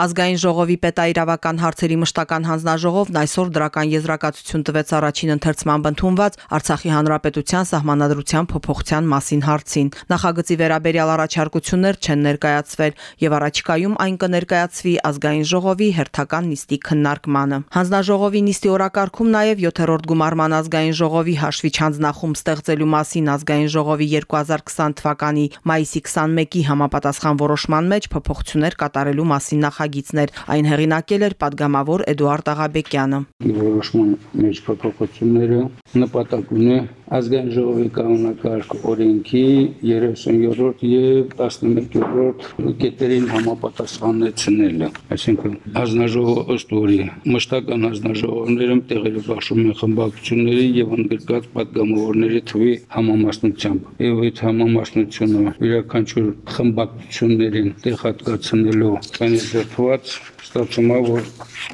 Ազգային ժողովի պետաիրավական հարցերի մշտական հանձնաժողովն այսօր դրական եզրակացություն տվեց առաջին ընթերցման ընդունված Արցախի հանրապետության սահմանադրության փոփոխության մասին հարցին։ Նախագծի վերաբերյալ առաջարկություններ չեն ներկայացվել եւ առաջիկայում այն կներկայացվի ազգային ժողովի հերթական նիստի քննարկմանը։ Հանձնաժողովի նիստի օրակարգում նաեւ 7-րդ գումարման ազգային ժողովի հաշվիչ հանձնախումբ ստեղծելու մասին ազգային ժողովի 2020 թվականի մայիսի 21-ի համապատասխան որոշման մեջ փոփոխություններ կատարելու մասին նախագիծ նախագիծներ։ Այն հեղինակել էր падգամավոր Էդուարդ Աղաբեկյանը։ Իր որոշման մեջ փոփոխությունները նպատակ ունի ազգային ժողովի կանոնակարգ օրենքի 37-րդ եւ 11-րդ կետերին համապատասխանեցնելը այսինքն հանձնաժողովը ըստ որի մշտական հանձնաժողովներում տեղերը բաշխում են խմբակցությունների եւ ընդգրկված պատգամավորների թվի համամասնությամբ եւ այդ համամասնությունը յուրաքանչյուր խմբակցություններին տեղ հատկացնելու կանդիդատված ստացվում է որ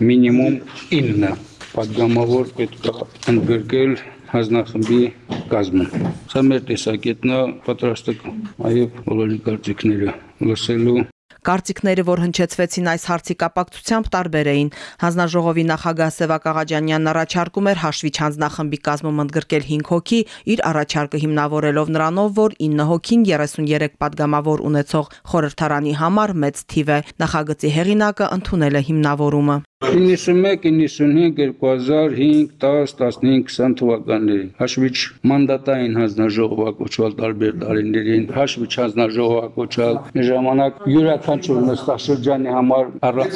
մինիմում 9 պատգամավոր պետք է ընդգրկել հանձնախմբի կազմում։ Սա մեր տեսակետն է պատրաստական, այև բոլորի կարծիքները լսելու Կարծիքները, որ հնչեցվեցին այս հարցի կապակցությամբ, տարբեր էին։ Հանձնաժողովի նախագահ Սևակ Աղաջանյանն առաջարկում էր հաշվիչ հանձնախմբի կազմում ընդգրկել 5 հոգի, իր առաջարկը հիմնավորելով նրանով, որ 9 հոգին 33 падգամավոր ունեցող խորհրդարանի համար մեծ թիվ է։ Նախագծի հեղինակը ընդունել է հիմնավորումը։ 91, 95, 2005, 10, 15, 20 թվականներին հաշվիչ մանդատային հանձնաժողովակոչval տարբեր տարիներին, հաշվիչ հանձնաժողովակոչալ ժամանակ յուրաքանչյուր նստաշրջանի համար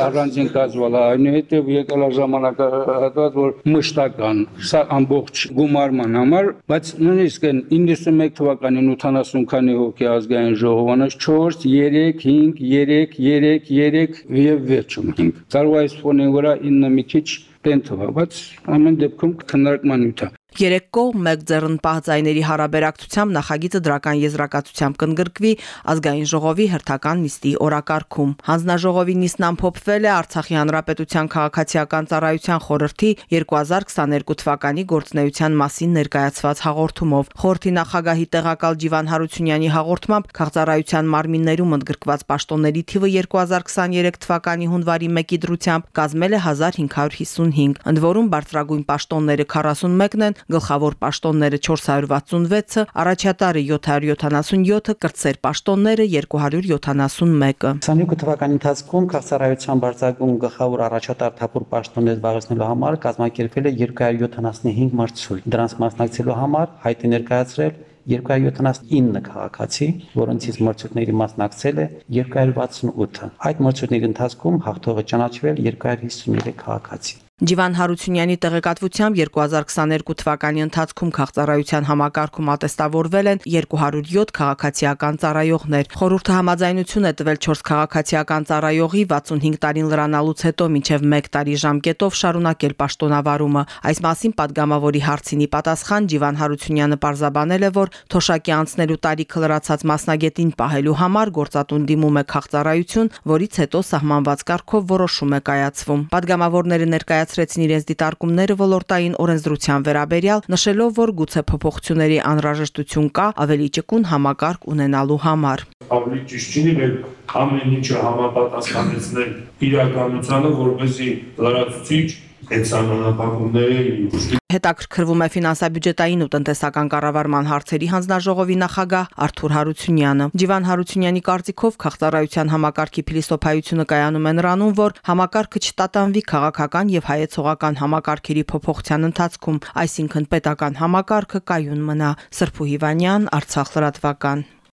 առանձին կազմվել է, այնուհետև եկել է ժամանակը հատված, որ մշտական, սա ամբողջ գումարման համար, բայց նույնիսկ 91 թվականին 80 քանի հոգի ազգային ժողովանոց 4, 3, 5, 3, 3, 3 եւ վերջում 5։ Կարող է այս ֆոնի վրա 9 մի քիչ տեն թվա, բայց ամեն դեպքում քննարկման նյութ է։ Երեք կողմ մեկ ձեռնպահ ձայների հարաբերակցությամբ նախագիծը դրական եզրակացությամբ կընդգրկվի ազգային ժողովի հերթական նիստի օրակարգում։ Հանձնաժողովի նիստն ամփոփվել է Արցախի հանրապետության քաղաքացիական ծառայության խորհրդի 2022 թվականի գործնեայության մասին ներկայացված հաղորդումով։ Խորհրդի նախագահի տեղակալ Ջիվան Հարությունյանի հաղորդմամբ քաղաքծառայության մարմիններում ընդգրկված պաշտոնների թիվը 2023 թվականի հունվարի 1-ի դրությամբ կազմել է 1555, ընդ որում բարձրագույն պաշտոնները 41-ն են, գլխավոր պաշտոնները 466-ը, առաջատարը 777-ը, կրտսեր պաշտոնները 271-ը։ 22 թվականի ընթացքում քաղաքացիական բարձրագույն գլխավոր առաջատար թափուր պաշտոններ զբաղեցնելու համար կազմակերպվել է 275 մրցույթ։ Դրանց մասնակցելու համար հայտի ներկայացրել 279 քաղաքացի, որոնցից մրցույթների մասնակցել է 268-ը։ Այդ մրցույթների ընթացքում հաղթողը ճանաչվել 253 քաղաքացի։ Ջիվան Հարությունյանի տեղեկատվությամբ 2022 թվականի ընթացքում քաղցարայության համակարգում ատեստավորվել են 207 քաղաքացիական ծառայողներ։ Խորհուրդը համաձայնություն է տվել 4 քաղաքացիական ծառայողի 65 տարին լրանալուց հետո մինչև 1 տարի ժամկետով շարունակել պաշտոնավարումը։ Այս մասին падգամավորի հարցինի պատասխան Ջիվան Հարությունյանը պարզաբանել է, որ թոշակի անցնելու տարիքը լրացած մասնագետին պահելու համար գործատուն դիմում է քաղցարայություն, որից հետո սահմանված կարգով որոշում է կայացվում։ Падգամավորները ներկայաց ներկայացրեցին իրենց դիտարկումները ոլորտային օրենսդրության վերաբերյալ, նշելով, որ գուցե փոփոխությունների անհրաժեշտություն կա ավելի ճկուն համակարգ ունենալու համար։ Ավելի ճիշտ չի լինել ամեն ինչը համապատասխանեցնել իրականությանը, որովհետեւ լրացուցիչ այդ սահմանափակումները Հետաքրքրվում է ֆինանսա-բյուջետային ու տնտեսական կառավարման հարցերի հանձնաժողովի նախագահ Արթուր Հարությունյանը։ Ջիվան Հարությունյանի կարծիքով քաղաքծառայության համակարգի փիլիսոփայությունը կայանում է նրանում, որ համակարգը չտատանվի քաղաքական եւ հայեցողական համակարգերի փոփոխության ընթացքում, այսինքն պետական համակարգը կայուն մնա։ Սրփու Հիվանյան, Արցախ լրատվական։